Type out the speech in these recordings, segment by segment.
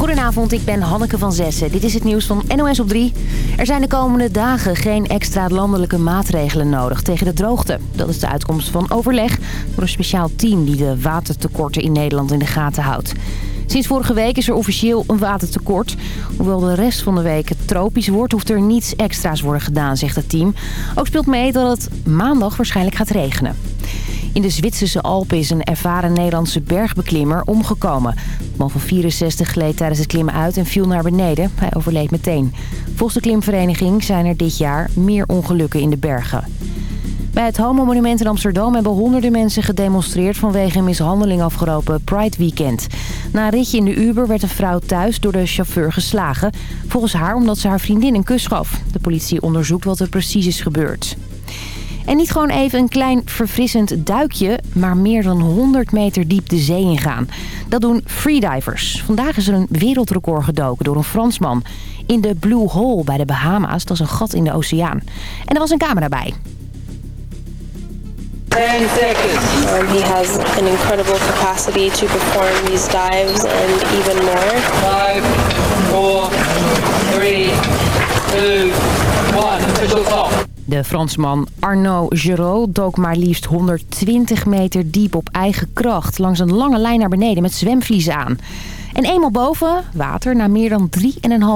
Goedenavond, ik ben Hanneke van Zessen. Dit is het nieuws van NOS op 3. Er zijn de komende dagen geen extra landelijke maatregelen nodig tegen de droogte. Dat is de uitkomst van overleg door een speciaal team die de watertekorten in Nederland in de gaten houdt. Sinds vorige week is er officieel een watertekort. Hoewel de rest van de week het tropisch wordt, hoeft er niets extra's worden gedaan, zegt het team. Ook speelt mee dat het maandag waarschijnlijk gaat regenen. In de Zwitserse Alpen is een ervaren Nederlandse bergbeklimmer omgekomen. Man van 64 gleed tijdens het klimmen uit en viel naar beneden. Hij overleed meteen. Volgens de klimvereniging zijn er dit jaar meer ongelukken in de bergen. Bij het Homo-monument in Amsterdam hebben honderden mensen gedemonstreerd vanwege een mishandeling afgelopen Pride Weekend. Na een ritje in de Uber werd een vrouw thuis door de chauffeur geslagen. Volgens haar omdat ze haar vriendin een kus gaf. De politie onderzoekt wat er precies is gebeurd. En niet gewoon even een klein verfrissend duikje, maar meer dan 100 meter diep de zee ingaan. Dat doen freedivers. Vandaag is er een wereldrecord gedoken door een Fransman. In de Blue Hole bij de Bahama's, dat is een gat in de oceaan. En er was een camera bij. 10 seconds. Um, he has an incredible capacity to perform these dives and even more. 5, 4, 3, 2, 1. Official stop. De Fransman Arnaud Giraud dook maar liefst 120 meter diep op eigen kracht... langs een lange lijn naar beneden met zwemvliezen aan. En eenmaal boven, water, na meer dan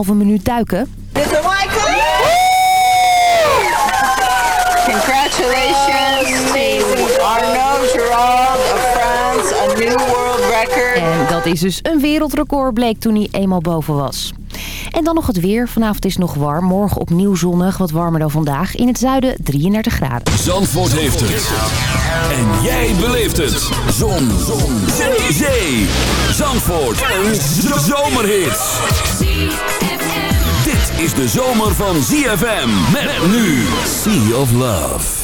3,5 minuut duiken... Mr. Michael! Congratulations En dat is dus een wereldrecord, bleek toen hij eenmaal boven was. En dan nog het weer. Vanavond is nog warm. Morgen opnieuw zonnig, wat warmer dan vandaag. In het zuiden 33 graden. Zandvoort heeft het. En jij beleeft het. Zon. Zon. Zee. Zandvoort. Een zomerhit. Dit is de zomer van ZFM. Met nu Sea of Love.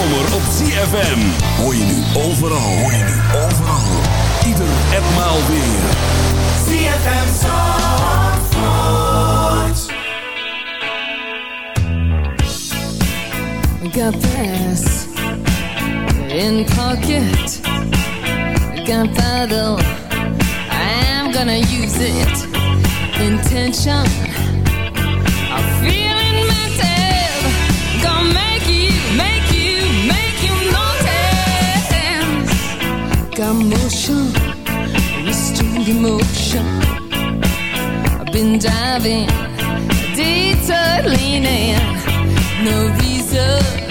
zomer op CFM Hoor je nu overal, hoor je nu overal. Ieder en maal weer. ZFM Zandvoort. Got in pocket. Got paddle. I'm gonna use it. Intention. ocean. I've been diving, detour no reason.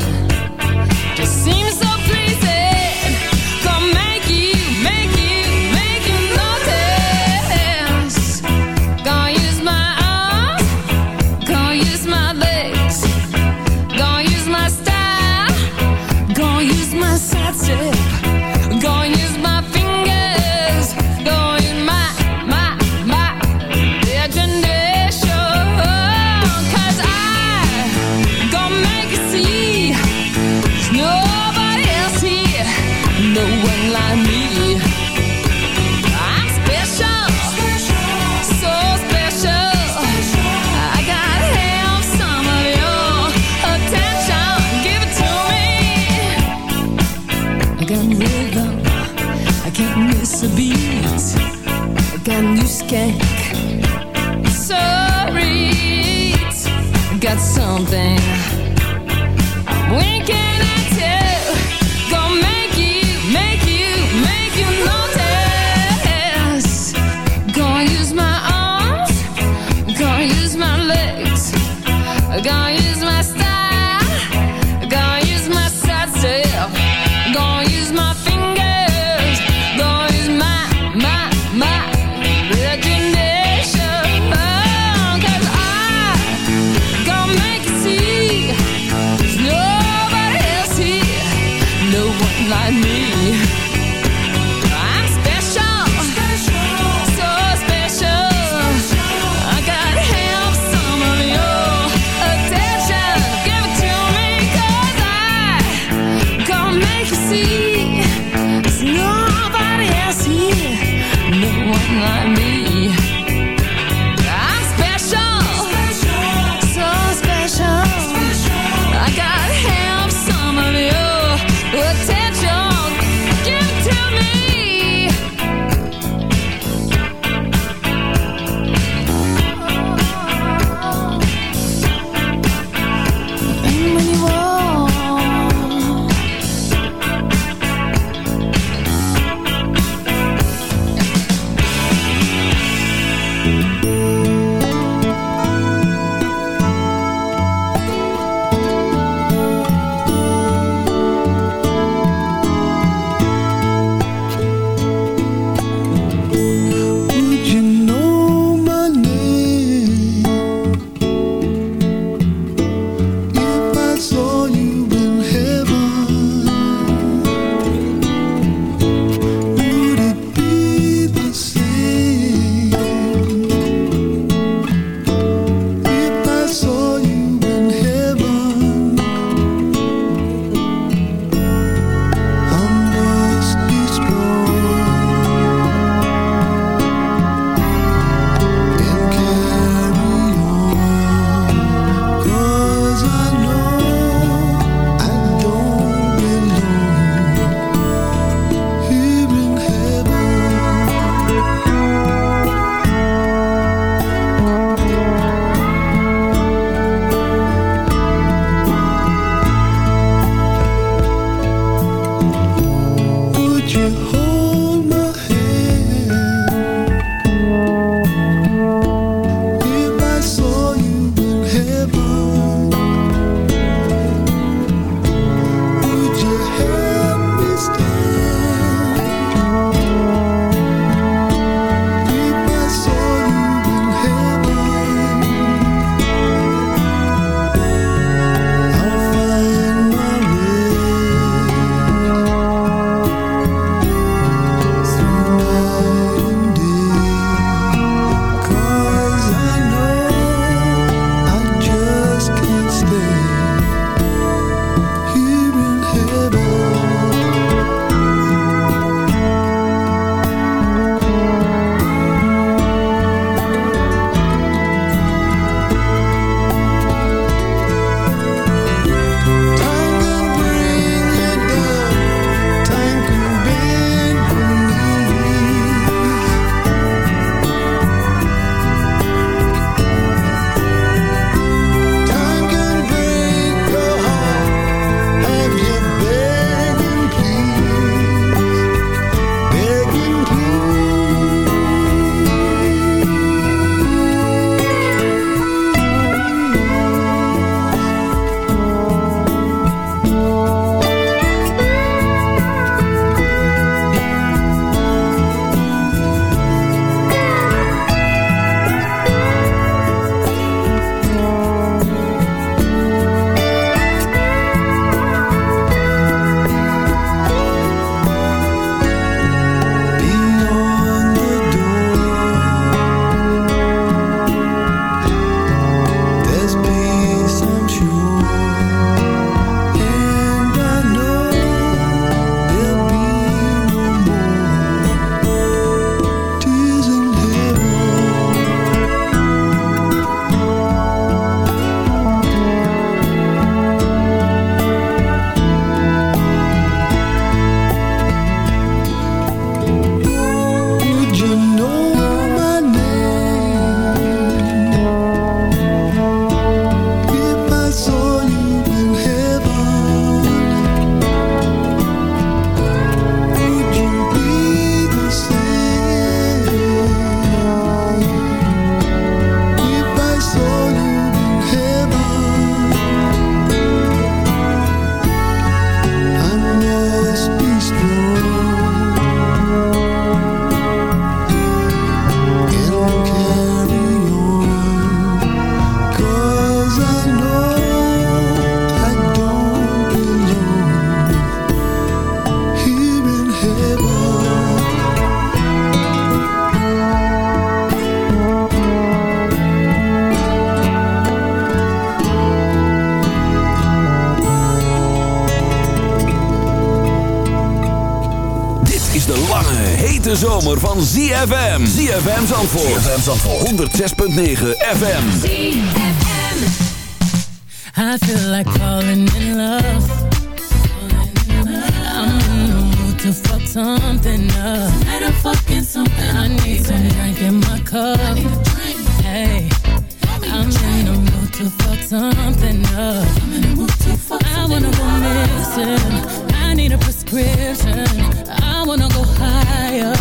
de lange, hete zomer van ZFM. ZFM Zandvoort. ZFM Zandvoort. 106.9 FM. I feel like falling in love. I'm in the mood to fuck something up. Tonight I'm fucking something. I need some drink in my cup. Hey. I'm in the mood to fuck something up. I'm in the to fuck. I wanna go missing. I need a prescription. I wanna go higher.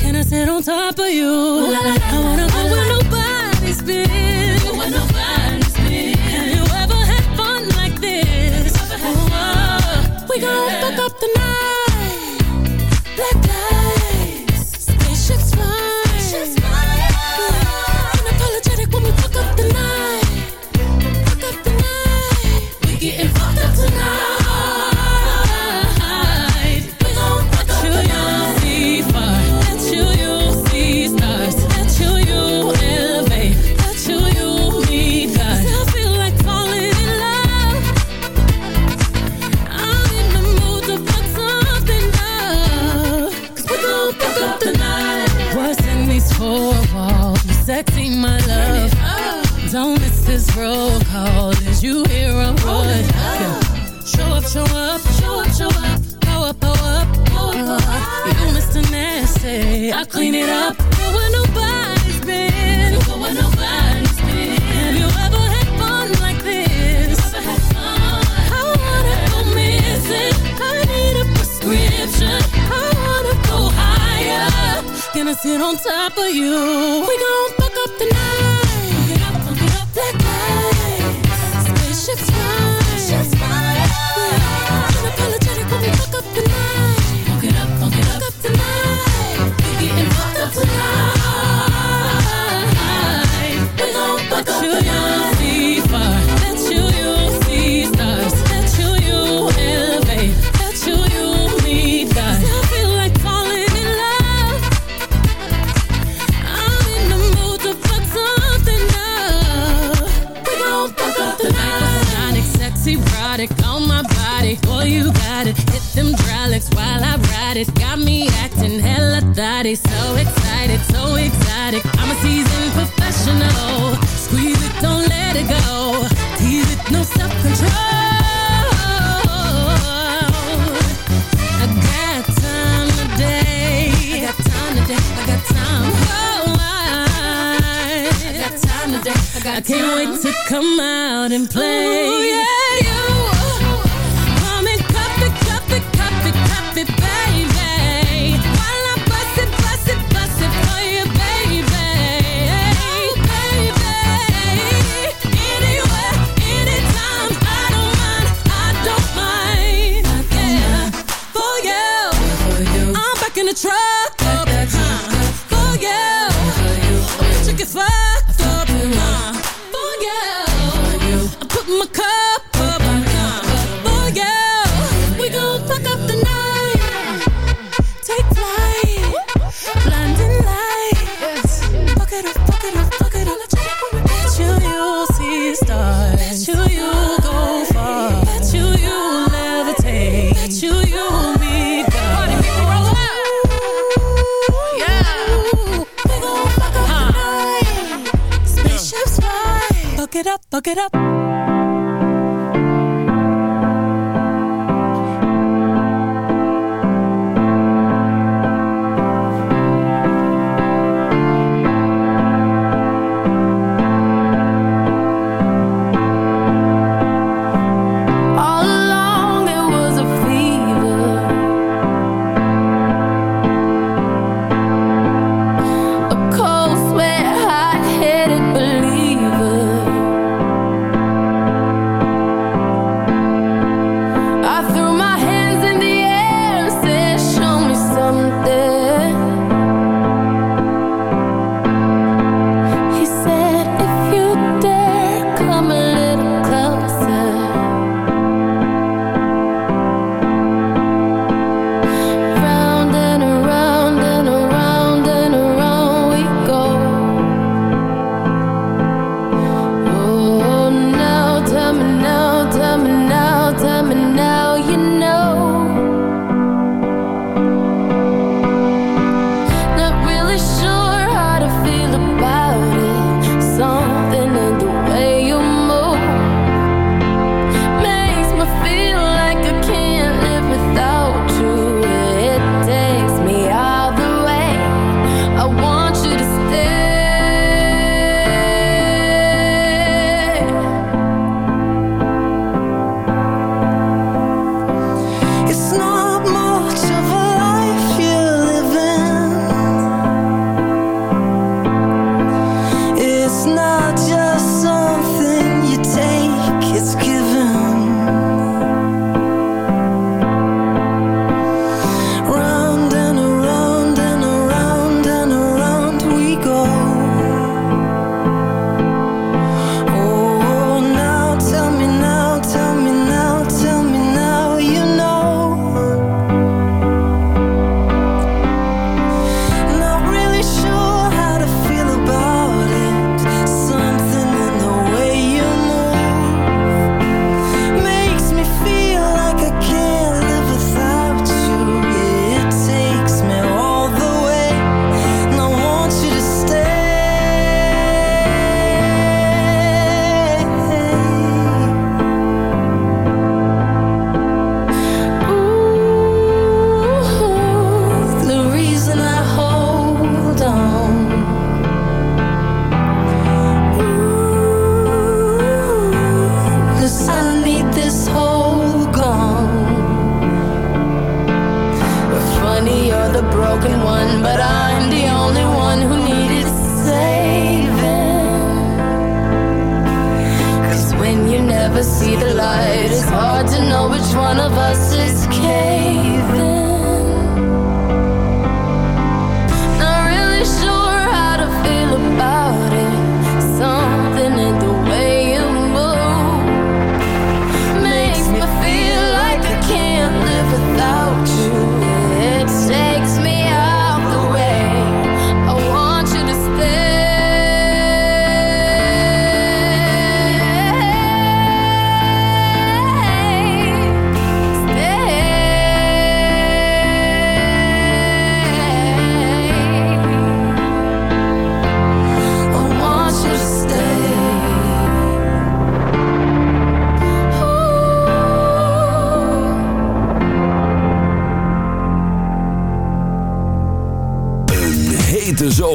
Can I sit on top of you? I wanna go where nobody's been. roll call. Did you hear a voice? Yeah. Show up, show up, show up, show up. Go up, go up, go up. Uh, you Mr. Nasty, I clean it up. Go where nobody's been. Go where nobody's been. Have you ever had fun like this? Had fun? I wanna go missing. I need a prescription. I wanna go higher. Gonna sit on top of you. We gon' Look it up.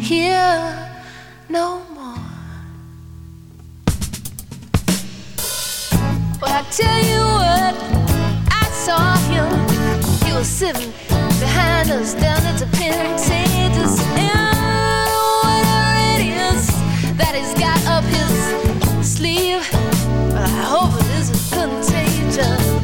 here no more. Well, I tell you what, I saw him. He was sitting behind us down at the Pentagons. And whatever it is that he's got up his sleeve, well, I hope it isn't contagious.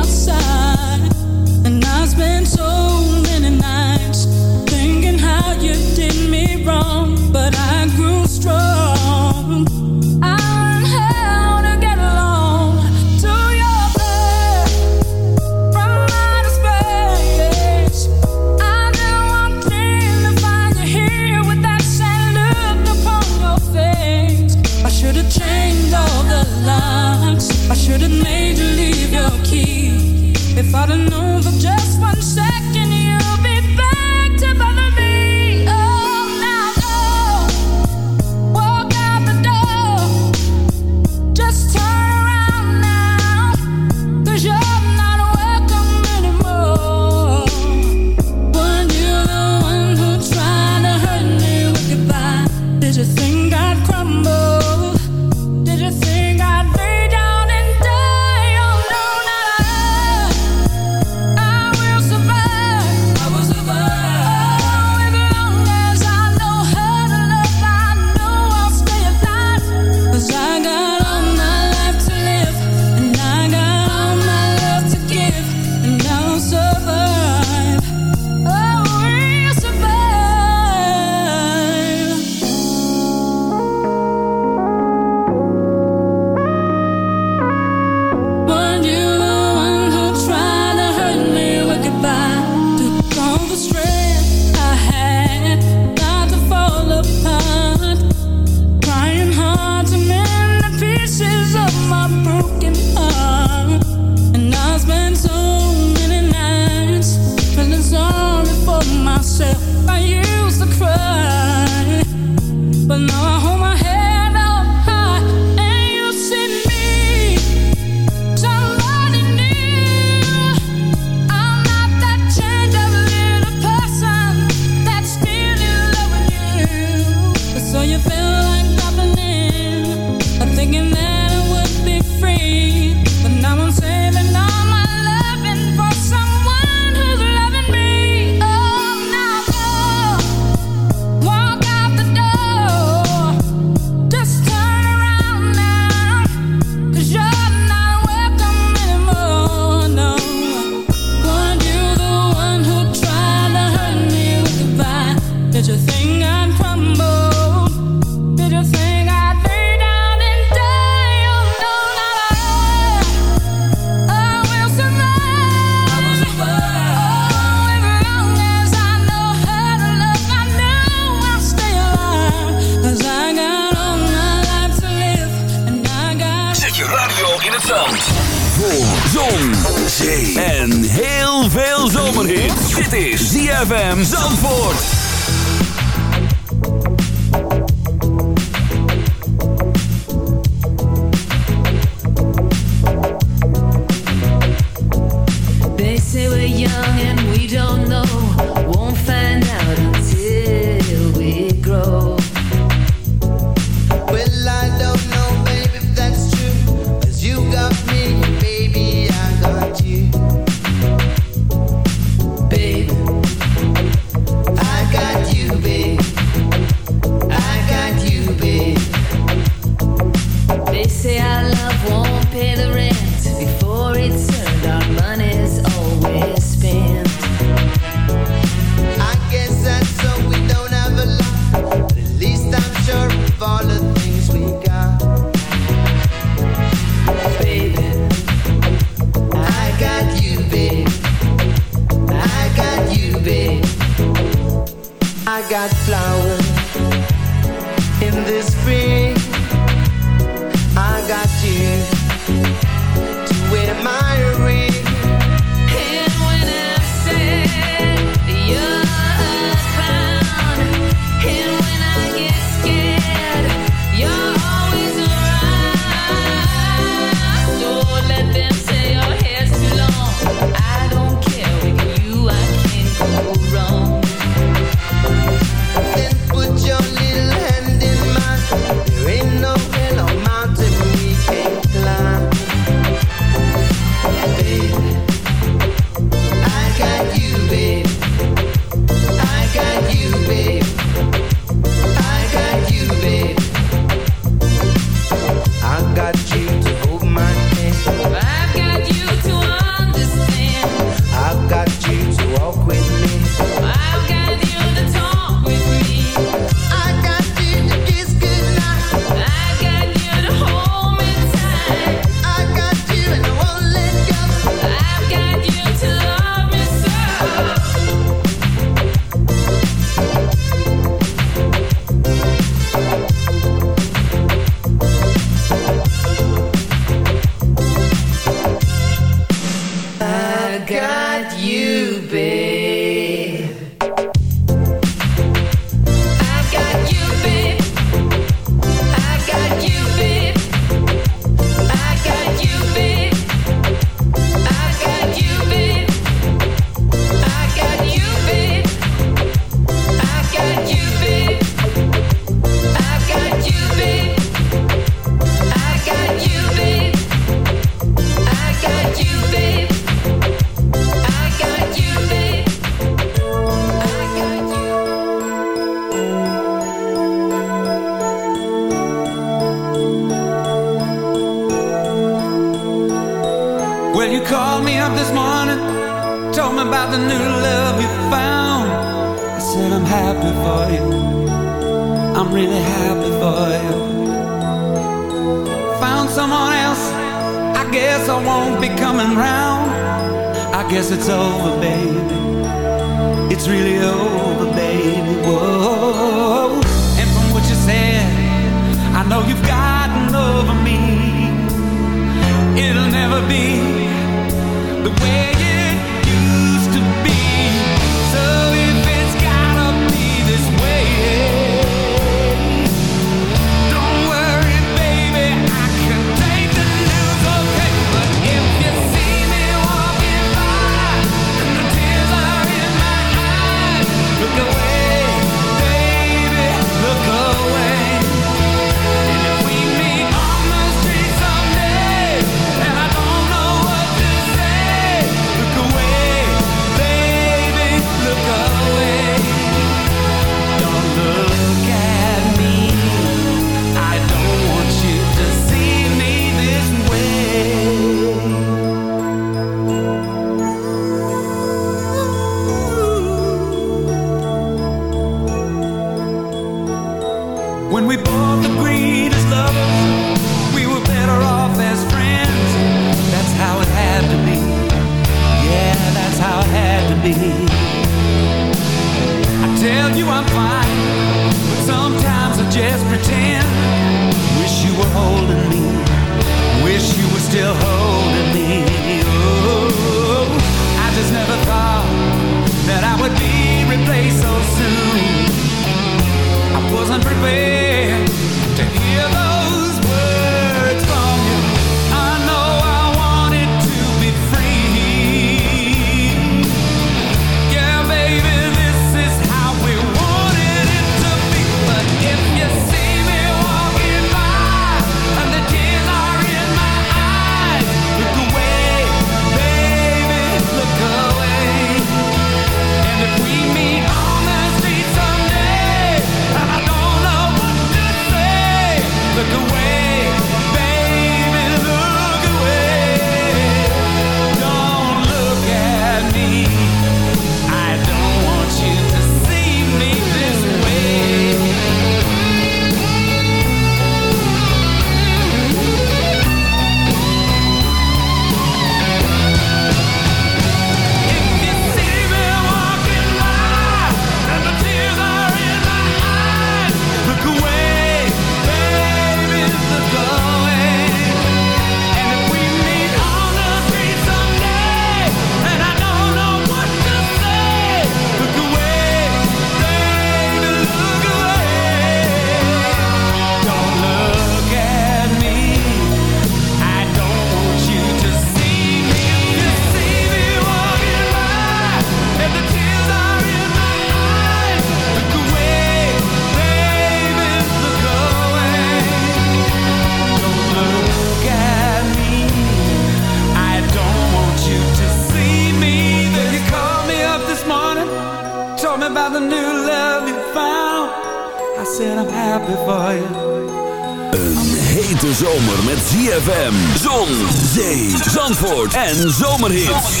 En zomerhits.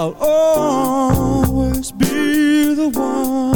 I'll always be the one.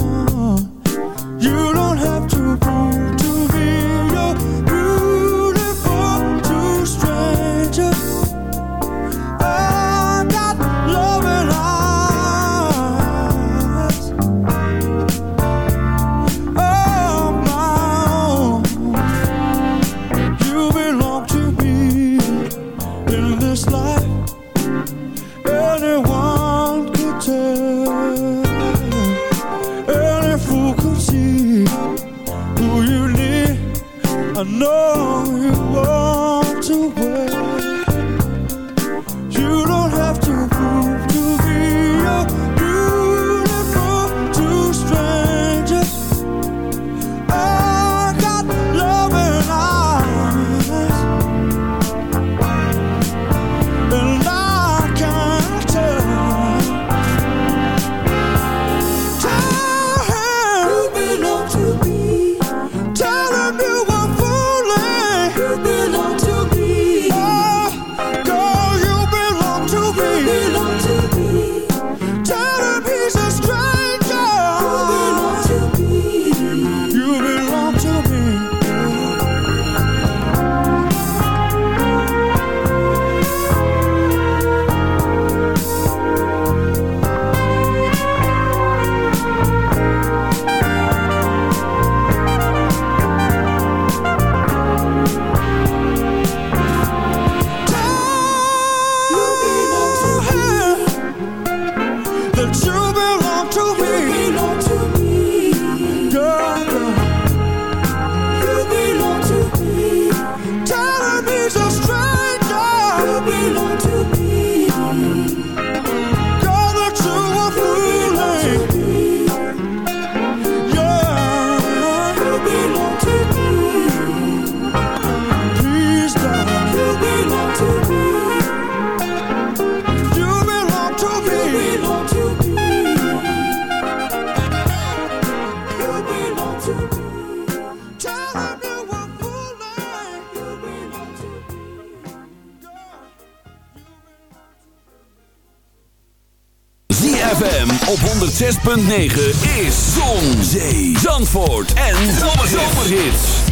106.9 is Zon, Zee, Zandvoort en Zomerhits.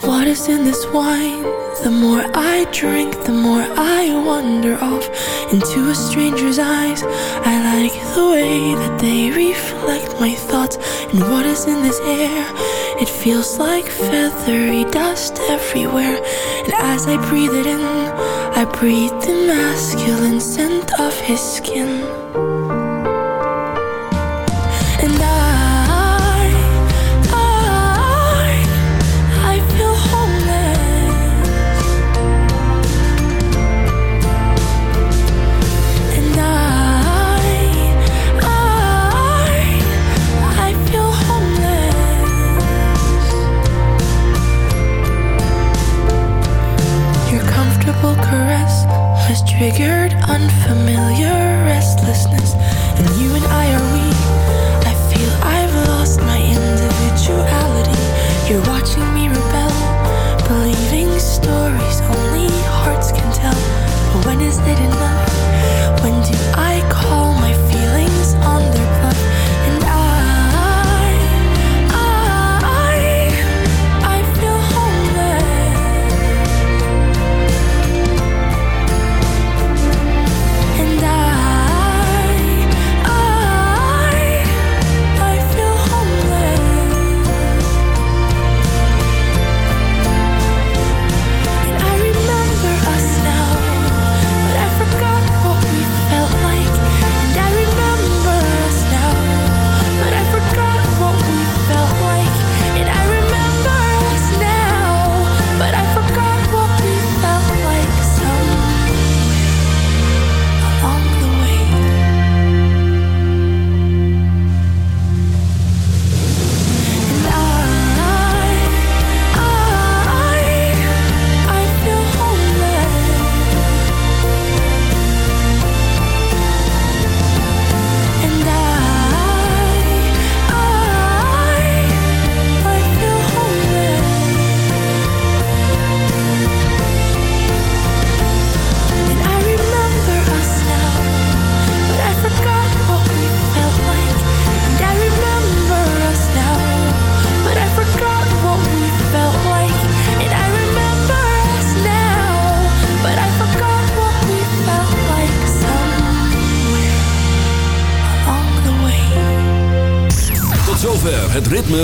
What is in this wine? The more I drink, the more I wander off into a stranger's eyes. I like the way that they reflect my thoughts. And what is in this air? It feels like feathery dust everywhere. And as I breathe it in, I breathe the masculine scent of his skin. triggered unfamiliar restlessness, and you and I are.